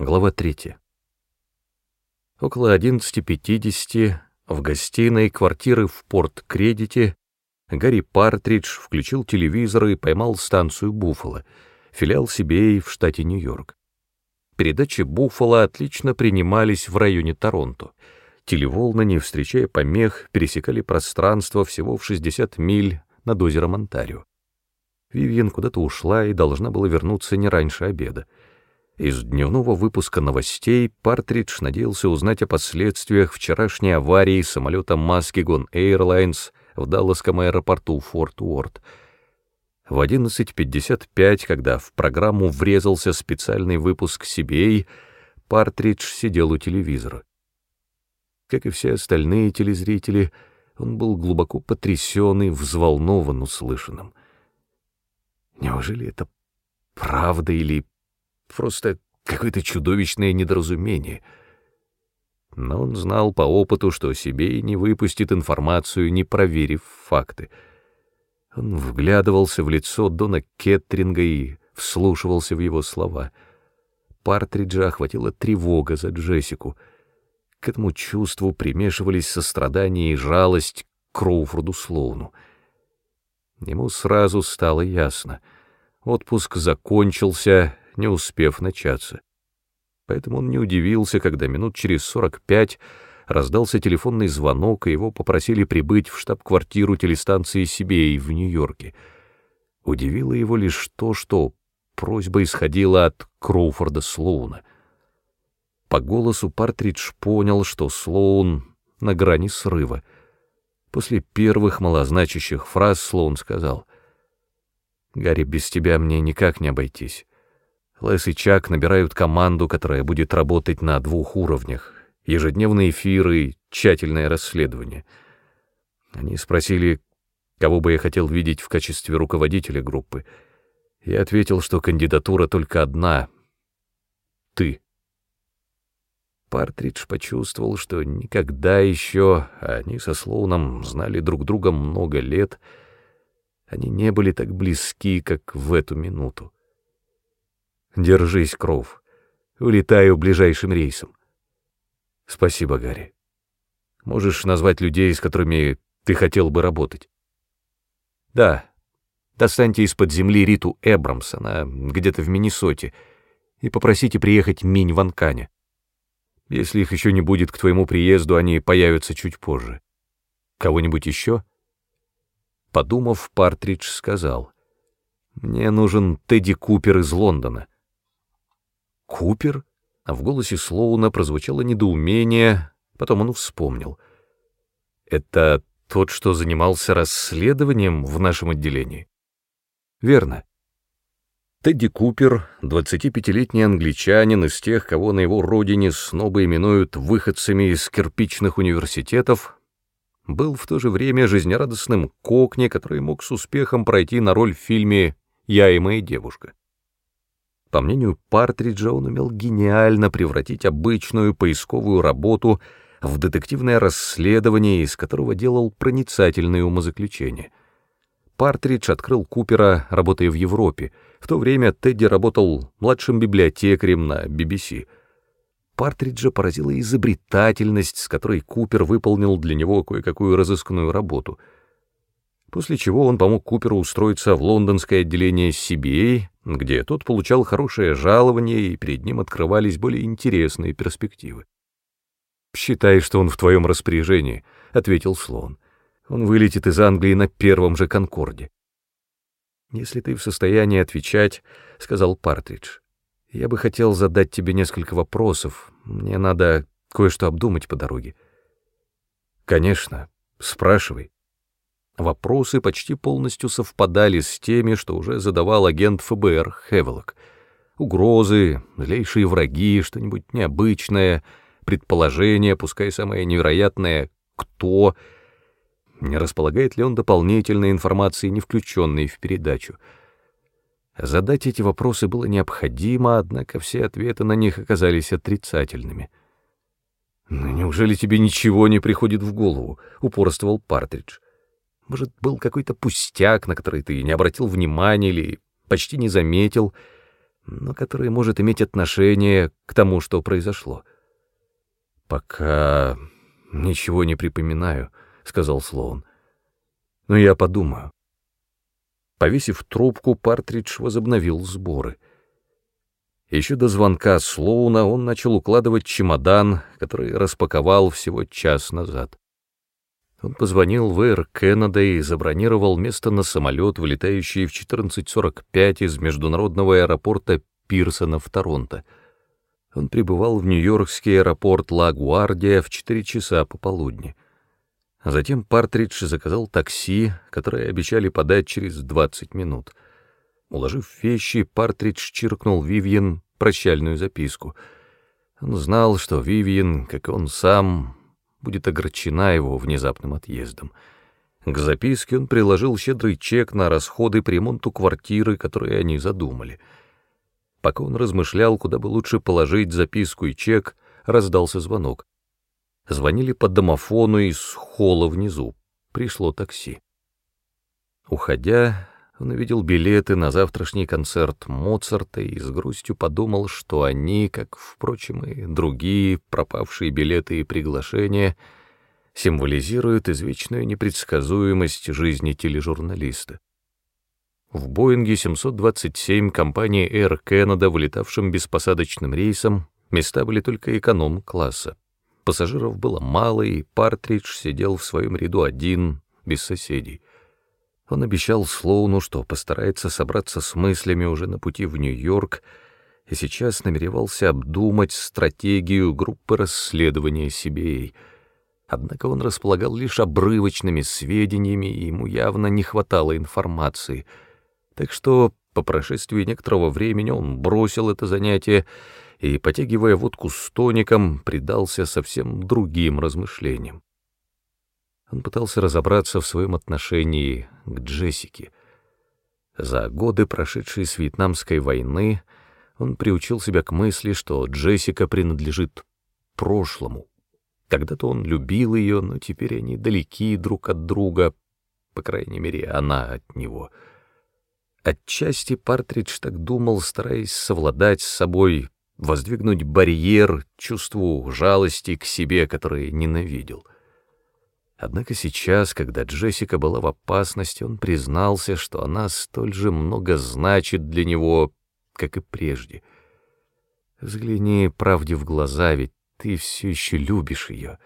Глава 3. Около 11.50 в гостиной квартиры в Порт-Кредите Гарри Партридж включил телевизор и поймал станцию Буффало, филиал CBA в штате Нью-Йорк. Передачи Буффало отлично принимались в районе Торонто. Телеволны, не встречая помех, пересекали пространство всего в 60 миль над озером Онтарио. Вивьен куда-то ушла и должна была вернуться не раньше обеда. Из дневного выпуска новостей Партридж надеялся узнать о последствиях вчерашней аварии самолета Muskegon Airlines в Далласском аэропорту Форт Уорд. В 11.55, когда в программу врезался специальный выпуск CBA, Партридж сидел у телевизора. Как и все остальные телезрители, он был глубоко потрясен и взволнован услышанным. Неужели это правда или Просто какое-то чудовищное недоразумение. Но он знал по опыту, что себе и не выпустит информацию, не проверив факты. Он вглядывался в лицо Дона Кеттринга и вслушивался в его слова. Партриджа охватила тревога за Джессику. К этому чувству примешивались сострадание и жалость к Кроуфорду Слоуну. Ему сразу стало ясно. Отпуск закончился, не успев начаться. Поэтому он не удивился, когда минут через сорок пять раздался телефонный звонок, и его попросили прибыть в штаб-квартиру телестанции Сибей в Нью-Йорке. Удивило его лишь то, что просьба исходила от Кроуфорда Слоуна. По голосу Партридж понял, что Слоун на грани срыва. После первых малозначащих фраз Слоун сказал, «Гарри, без тебя мне никак не обойтись. Лес и Чак набирают команду, которая будет работать на двух уровнях — ежедневные эфиры и тщательное расследование. Они спросили, кого бы я хотел видеть в качестве руководителя группы. Я ответил, что кандидатура только одна — ты. Партридж почувствовал, что никогда еще они со Слоуном знали друг друга много лет, они не были так близки, как в эту минуту. Держись, Кров. Улетаю ближайшим рейсом. Спасибо, Гарри. Можешь назвать людей, с которыми ты хотел бы работать? Да. Достаньте из-под земли Риту Эбрамс, она где-то в Миннесоте, и попросите приехать Минь Ванканя. Если их еще не будет к твоему приезду, они появятся чуть позже. Кого-нибудь еще? Подумав, Партридж сказал, «Мне нужен Тедди Купер из Лондона». Купер? А в голосе Слоуна прозвучало недоумение, потом он вспомнил. Это тот, что занимался расследованием в нашем отделении? Верно. Тедди Купер, 25-летний англичанин из тех, кого на его родине снова именуют выходцами из кирпичных университетов, был в то же время жизнерадостным кокни, который мог с успехом пройти на роль в фильме «Я и моя девушка». По мнению Партриджа, он умел гениально превратить обычную поисковую работу в детективное расследование, из которого делал проницательные умозаключения. Партридж открыл Купера, работая в Европе. В то время Тедди работал младшим библиотекарем на BBC. Партриджа поразила изобретательность, с которой Купер выполнил для него кое-какую разыскную работу — после чего он помог Куперу устроиться в лондонское отделение CBA, где тот получал хорошее жалование, и перед ним открывались более интересные перспективы. «Считай, что он в твоем распоряжении», — ответил Слоун. «Он вылетит из Англии на первом же Конкорде». «Если ты в состоянии отвечать», — сказал Партридж, — «я бы хотел задать тебе несколько вопросов. Мне надо кое-что обдумать по дороге». «Конечно, спрашивай». Вопросы почти полностью совпадали с теми, что уже задавал агент ФБР Хевелок. Угрозы, злейшие враги, что-нибудь необычное, предположение, пускай самое невероятное «кто?», не располагает ли он дополнительной информацией, не включенной в передачу. Задать эти вопросы было необходимо, однако все ответы на них оказались отрицательными. «Ну, неужели тебе ничего не приходит в голову?» — упорствовал Партридж. Может, был какой-то пустяк, на который ты не обратил внимания или почти не заметил. но которое может иметь отношение к тому, что произошло. «Пока ничего не припоминаю», — сказал Слоун. «Но я подумаю». Повесив трубку, Партридж возобновил сборы. Еще до звонка Слоуна он начал укладывать чемодан, который распаковал всего час назад. Он позвонил в Air Canada и забронировал место на самолет, вылетающий в 14.45 из международного аэропорта Пирсона в Торонто. Он прибывал в Нью-Йоркский аэропорт Ла-Гуардия в 4 часа пополудни. А затем Партридж заказал такси, которое обещали подать через 20 минут. Уложив вещи, Партридж чиркнул Вивьен прощальную записку. Он знал, что Вивьен, как и он сам, будет огорчена его внезапным отъездом. К записке он приложил щедрый чек на расходы по ремонту квартиры, которые они задумали. Пока он размышлял, куда бы лучше положить записку и чек, раздался звонок. Звонили по домофону из холла внизу. Пришло такси. Уходя, он увидел билеты на завтрашний концерт Моцарта и с грустью подумал, что они, как, впрочем, и другие пропавшие билеты и приглашения, символизируют извечную непредсказуемость жизни тележурналиста. В Боинге 727 компании Air Canada, вылетавшим беспосадочным рейсом, места были только эконом-класса. Пассажиров было мало, и Партридж сидел в своем ряду один, без соседей. Он обещал Слоуну, что постарается собраться с мыслями уже на пути в Нью-Йорк, и сейчас намеревался обдумать стратегию группы расследования CBA. Однако он располагал лишь обрывочными сведениями, и ему явно не хватало информации. Так что по прошествии некоторого времени он бросил это занятие и, потягивая водку с тоником, предался совсем другим размышлениям. Он пытался разобраться в своем отношении к Джессике. За годы, прошедшие с Вьетнамской войны, он приучил себя к мысли, что Джессика принадлежит прошлому. Когда-то он любил ее, но теперь они далеки друг от друга, по крайней мере, она от него. Отчасти Партридж так думал, стараясь совладать с собой, воздвигнуть барьер чувству жалости к себе, который ненавидел — Однако сейчас, когда Джессика была в опасности, он признался, что она столь же много значит для него, как и прежде. Взгляни правде в глаза, ведь ты все еще любишь ее.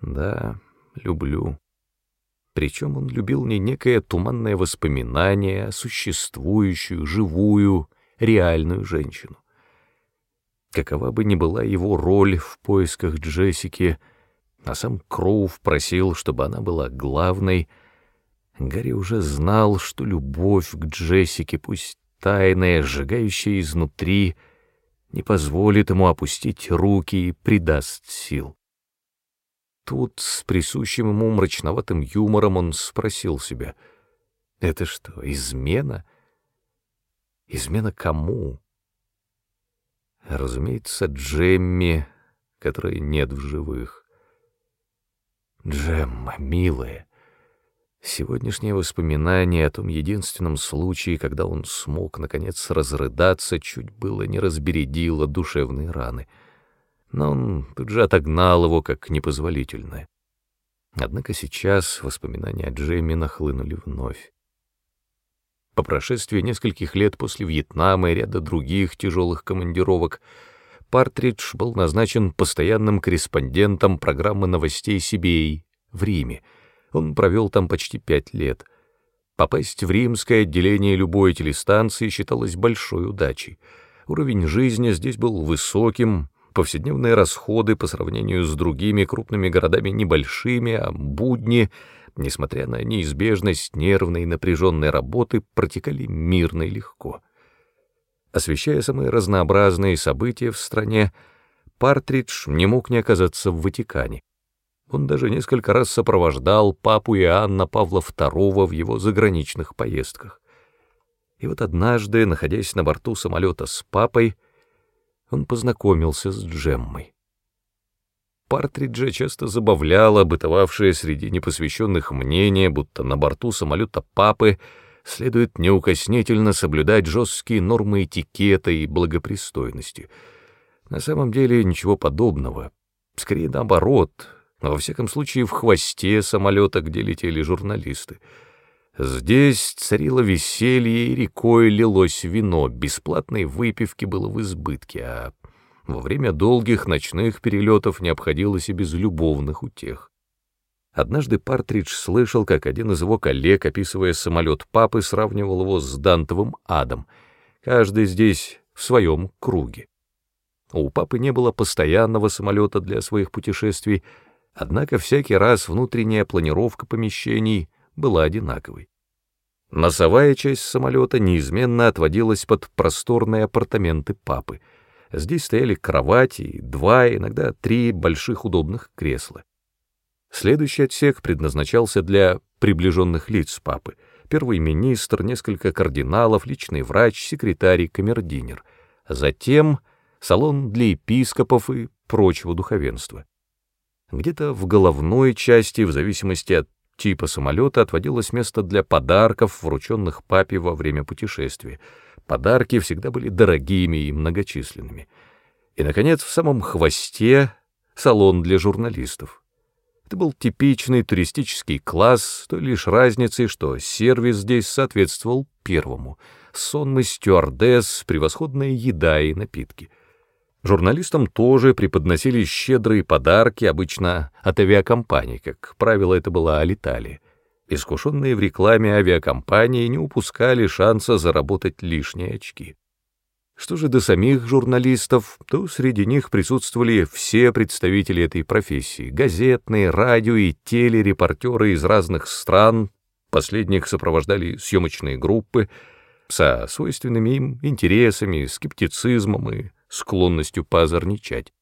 Да, люблю. Причем он любил не некое туманное воспоминание, а существующую, живую, реальную женщину. Какова бы ни была его роль в поисках Джессики — а сам Кроув просил, чтобы она была главной. Гарри уже знал, что любовь к Джессике, пусть тайная, сжигающая изнутри, не позволит ему опустить руки и придаст сил. Тут с присущим ему мрачноватым юмором он спросил себя, «Это что, измена? Измена кому?» Разумеется, Джемми, которой нет в живых. Джемма, милая, сегодняшнее воспоминание о том единственном случае, когда он смог, наконец, разрыдаться, чуть было не разбередило душевные раны. Но он тут же отогнал его как непозволительное. Однако сейчас воспоминания о Джемме нахлынули вновь. По прошествии нескольких лет после Вьетнама и ряда других тяжелых командировок — Партридж был назначен постоянным корреспондентом программы новостей CBA в Риме. Он провел там почти пять лет. Попасть в римское отделение любой телестанции считалось большой удачей. Уровень жизни здесь был высоким, повседневные расходы по сравнению с другими крупными городами небольшими, а будни, несмотря на неизбежность нервной и напряженной работы, протекали мирно и легко. Освещая самые разнообразные события в стране, Партридж не мог не оказаться в Ватикане. Он даже несколько раз сопровождал папу Иоанна Павла II в его заграничных поездках. И вот однажды, находясь на борту самолета с папой, он познакомился с Джеммой. Партриджа часто забавляло бытовавшее среди непосвященных мнение, будто на борту самолета папы следует неукоснительно соблюдать жесткие нормы этикета и благопристойности. На самом деле ничего подобного. Скорее наоборот, но во всяком случае в хвосте самолета, где летели журналисты. Здесь царило веселье, и рекой лилось вино, бесплатной выпивки было в избытке, а во время долгих ночных перелетов не обходилось и без любовных утех. Однажды Партридж слышал, как один из его коллег, описывая самолет папы, сравнивал его с Дантовым адом. Каждый здесь в своем круге. У папы не было постоянного самолета для своих путешествий, однако всякий раз внутренняя планировка помещений была одинаковой. Носовая часть самолета неизменно отводилась под просторные апартаменты папы. Здесь стояли кровати, два, иногда три больших удобных кресла. Следующий отсек предназначался для приближенных лиц папы. Первый министр, несколько кардиналов, личный врач, секретарь, камердинер. Затем салон для епископов и прочего духовенства. Где-то в головной части, в зависимости от типа самолета, отводилось место для подарков, врученных папе во время путешествия. Подарки всегда были дорогими и многочисленными. И, наконец, в самом хвосте — салон для журналистов. Это был типичный туристический класс, с той лишь разницей, что сервис здесь соответствовал первому. Сонмы стюардесс, превосходная еда и напитки. Журналистам тоже преподносили щедрые подарки, обычно от авиакомпаний, как правило, это была Алиталия. Искушенные в рекламе авиакомпании не упускали шанса заработать лишние очки. Что же до самих журналистов, то среди них присутствовали все представители этой профессии, газетные, радио и телерепортеры из разных стран, последних сопровождали съемочные группы, со свойственными им интересами, скептицизмом и склонностью поозорничать.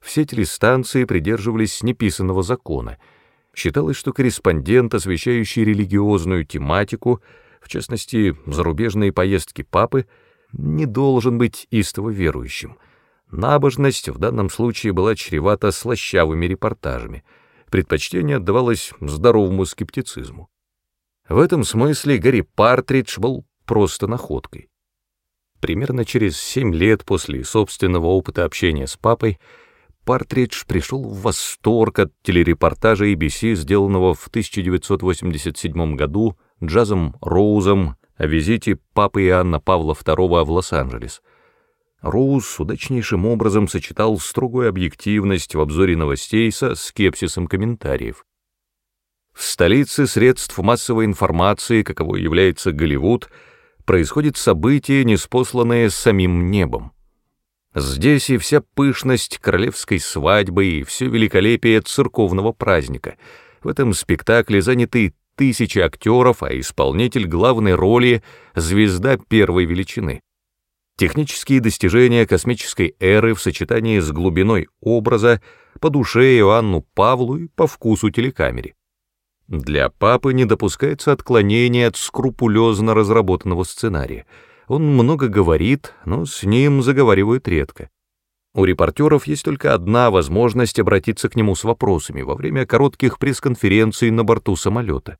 Все телестанции придерживались неписанного закона. Считалось, что корреспондент, освещающий религиозную тематику, в частности, зарубежные поездки папы, не должен быть истово верующим. Набожность в данном случае была чревата слащавыми репортажами. Предпочтение отдавалось здоровому скептицизму. В этом смысле Гарри Партридж был просто находкой. Примерно через семь лет после собственного опыта общения с папой Партридж пришел в восторг от телерепортажа ABC, сделанного в 1987 году Джазом Роузом о визите папы Иоанна Павла II в Лос-Анджелес. Роуз удачнейшим образом сочетал строгую объективность в обзоре новостей со скепсисом комментариев. В столице средств массовой информации, каково является Голливуд, происходит событие, неспосланное самим небом. Здесь и вся пышность королевской свадьбы, и все великолепие церковного праздника. В этом спектакле заняты тысячи актеров, а исполнитель главной роли — звезда первой величины. Технические достижения космической эры в сочетании с глубиной образа по душе Иоанну Павлу и по вкусу телекамере. Для папы не допускается отклонения от скрупулезно разработанного сценария. Он много говорит, но с ним заговаривают редко. У репортеров есть только одна возможность обратиться к нему с вопросами во время коротких пресс-конференций на борту самолета.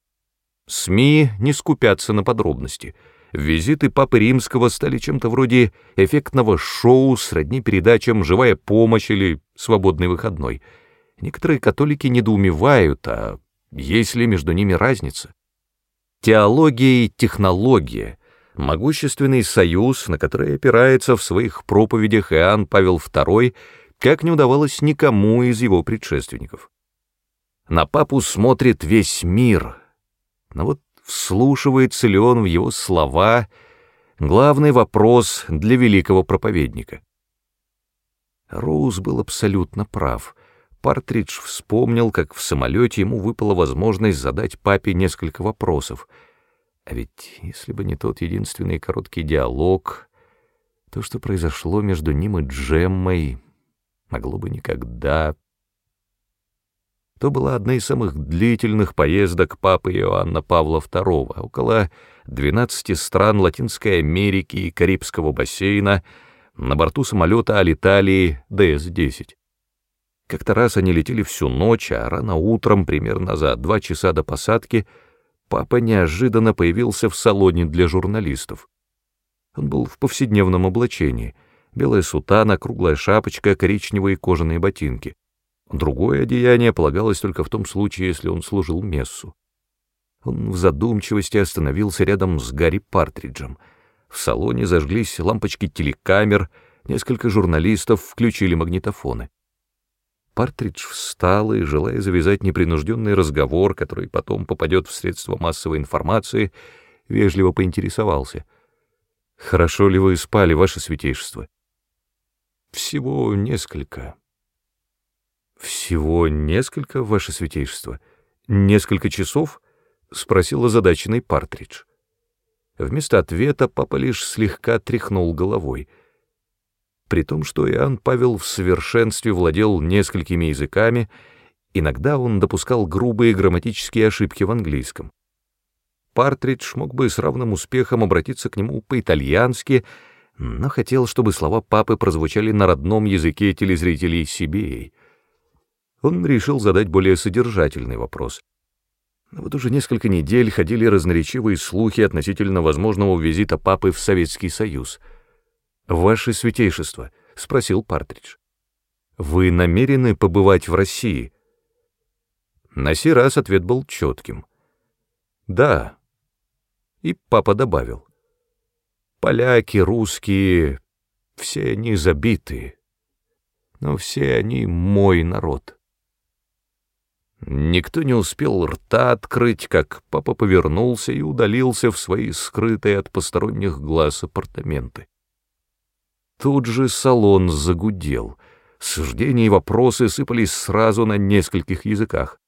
СМИ не скупятся на подробности. Визиты Папы Римского стали чем-то вроде эффектного шоу сродни передачам «Живая помощь» или «Свободный выходной». Некоторые католики недоумевают, а есть ли между ними разница? Теология и технология — могущественный союз, на который опирается в своих проповедях Иоанн Павел II, как не удавалось никому из его предшественников. На папу смотрит весь мир, но вот вслушивается ли он в его слова — главный вопрос для великого проповедника. Роуз был абсолютно прав. Партридж вспомнил, как в самолете ему выпала возможность задать папе несколько вопросов. А ведь если бы не тот единственный короткий диалог, то, что произошло между ним и Джеммой, могло бы никогда то была одна из самых длительных поездок папы Иоанна Павла II, около 12 стран Латинской Америки и Карибского бассейна на борту самолета Алиталии ДС-10. Как-то раз они летели всю ночь, а рано утром, примерно за два часа до посадки, папа неожиданно появился в салоне для журналистов. Он был в повседневном облачении. Белая сутана, круглая шапочка, коричневые кожаные ботинки. Другое одеяние полагалось только в том случае, если он служил мессу. Он в задумчивости остановился рядом с Гарри Партриджем. В салоне зажглись лампочки телекамер, несколько журналистов включили магнитофоны. Партридж встал и, желая завязать непринужденный разговор, который потом попадет в средства массовой информации, вежливо поинтересовался. «Хорошо ли вы спали, ваше святейшество?» «Всего несколько». «Всего несколько, ваше святейшество? Несколько часов?» — спросил озадаченный Партридж. Вместо ответа папа лишь слегка тряхнул головой — при том, что Иоанн Павел в совершенстве владел несколькими языками, иногда он допускал грубые грамматические ошибки в английском. Партридж мог бы с равным успехом обратиться к нему по-итальянски, но хотел, чтобы слова папы прозвучали на родном языке телезрителей Сибией. Он решил задать более содержательный вопрос. Вот уже несколько недель ходили разноречивые слухи относительно возможного визита папы в Советский Союз — «Ваше святейшество», — спросил Партридж, — «вы намерены побывать в России?» На сей раз ответ был четким. «Да». И папа добавил. «Поляки, русские, все они забитые, но все они мой народ». Никто не успел рта открыть, как папа повернулся и удалился в свои скрытые от посторонних глаз апартаменты. Тут же салон загудел. Суждения и вопросы сыпались сразу на нескольких языках.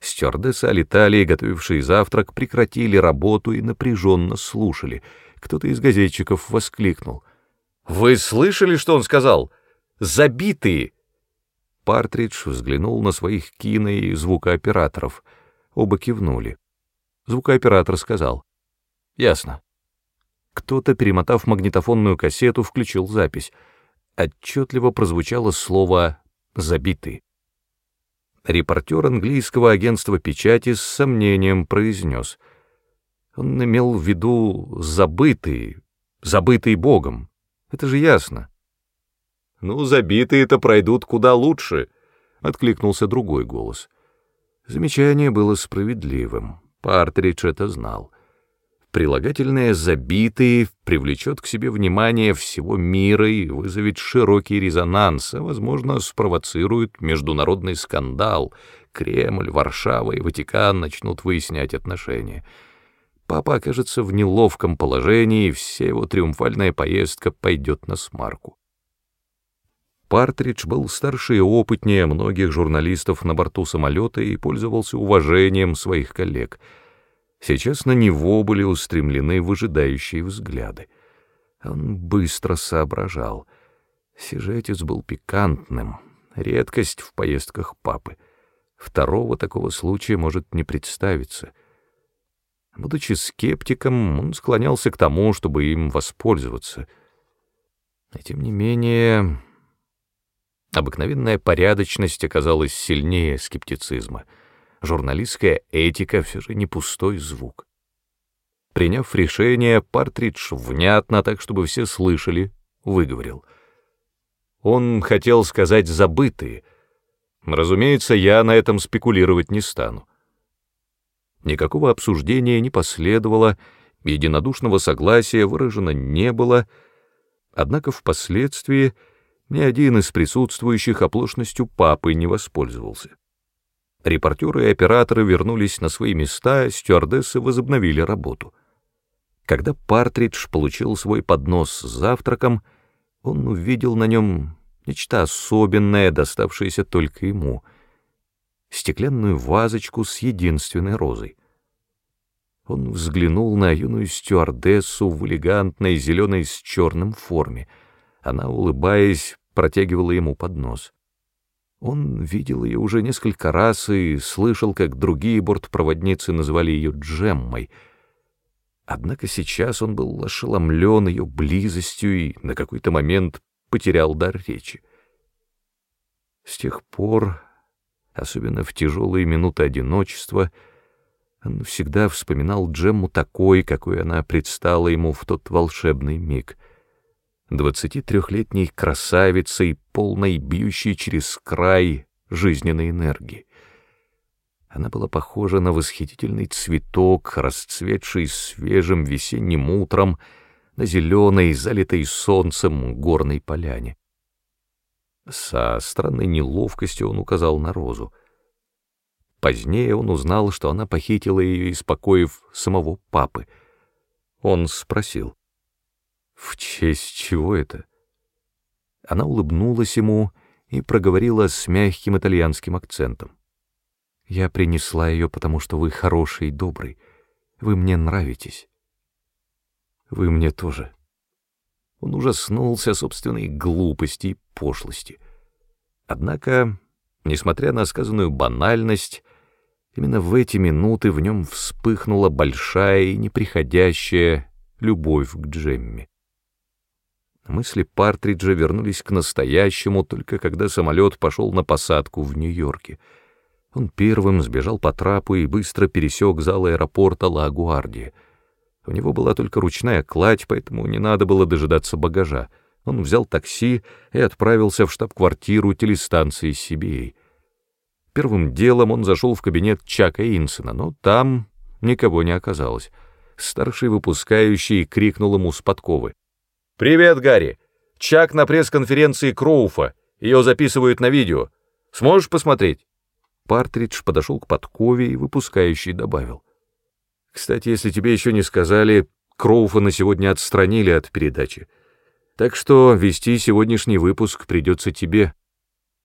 Стюардессы Алиталии, готовившие завтрак, прекратили работу и напряженно слушали. Кто-то из газетчиков воскликнул. «Вы слышали, что он сказал? Забитые!» Партридж взглянул на своих кино и звукооператоров. Оба кивнули. Звукооператор сказал. «Ясно». Кто-то, перемотав магнитофонную кассету, включил запись. Отчетливо прозвучало слово «забитый». Репортер английского агентства печати с сомнением произнес. Он имел в виду «забытый», «забытый Богом». Это же ясно. «Ну, забитые-то пройдут куда лучше», — откликнулся другой голос. Замечание было справедливым. Партридж это знал прилагательное «забитый» привлечет к себе внимание всего мира и вызовет широкий резонанс, а, возможно, спровоцирует международный скандал. Кремль, Варшава и Ватикан начнут выяснять отношения. Папа окажется в неловком положении, и вся его триумфальная поездка пойдет на смарку. Партридж был старше и опытнее многих журналистов на борту самолета и пользовался уважением своих коллег — Сейчас на него были устремлены выжидающие взгляды. Он быстро соображал. Сюжетец был пикантным, редкость в поездках папы. Второго такого случая может не представиться. Будучи скептиком, он склонялся к тому, чтобы им воспользоваться. И тем не менее, обыкновенная порядочность оказалась сильнее скептицизма — журналистская этика все же не пустой звук. Приняв решение, Партридж внятно, так чтобы все слышали, выговорил. Он хотел сказать «забытые». Разумеется, я на этом спекулировать не стану. Никакого обсуждения не последовало, единодушного согласия выражено не было, однако впоследствии ни один из присутствующих оплошностью папы не воспользовался. Репортеры и операторы вернулись на свои места, стюардессы возобновили работу. Когда Партридж получил свой поднос с завтраком, он увидел на нем нечто особенное, доставшееся только ему — стеклянную вазочку с единственной розой. Он взглянул на юную стюардессу в элегантной зеленой с черным форме. Она, улыбаясь, протягивала ему поднос. Он видел ее уже несколько раз и слышал, как другие бортпроводницы называли ее Джеммой. Однако сейчас он был ошеломлен ее близостью и на какой-то момент потерял дар речи. С тех пор, особенно в тяжелые минуты одиночества, Он всегда вспоминал Джемму такой, какой она предстала ему в тот волшебный миг. Двадцати трехлетней красавицей, полной бьющей через край жизненной энергии. Она была похожа на восхитительный цветок, расцветший свежим весенним утром на зеленой, залитой солнцем горной поляне. Со странной неловкостью он указал на розу. Позднее он узнал, что она похитила ее из покоев самого папы. Он спросил, «В честь чего это?» Она улыбнулась ему и проговорила с мягким итальянским акцентом. «Я принесла ее, потому что вы хороший и добрый. Вы мне нравитесь». «Вы мне тоже». Он ужаснулся собственной глупости и пошлости. Однако, несмотря на сказанную банальность, именно в эти минуты в нем вспыхнула большая и неприходящая любовь к Джемме. Мысли Партриджа вернулись к настоящему, только когда самолет пошел на посадку в Нью-Йорке. Он первым сбежал по трапу и быстро пересек зал аэропорта Ла-Гуардия. У него была только ручная кладь, поэтому не надо было дожидаться багажа. Он взял такси и отправился в штаб-квартиру телестанции CBA. Первым делом он зашел в кабинет Чака Инсона, но там никого не оказалось. Старший выпускающий крикнул ему с подковы. «Привет, Гарри! Чак на пресс-конференции Кроуфа. Ее записывают на видео. Сможешь посмотреть?» Партридж подошел к подкове и выпускающий добавил. «Кстати, если тебе еще не сказали, Кроуфа на сегодня отстранили от передачи. Так что вести сегодняшний выпуск придется тебе».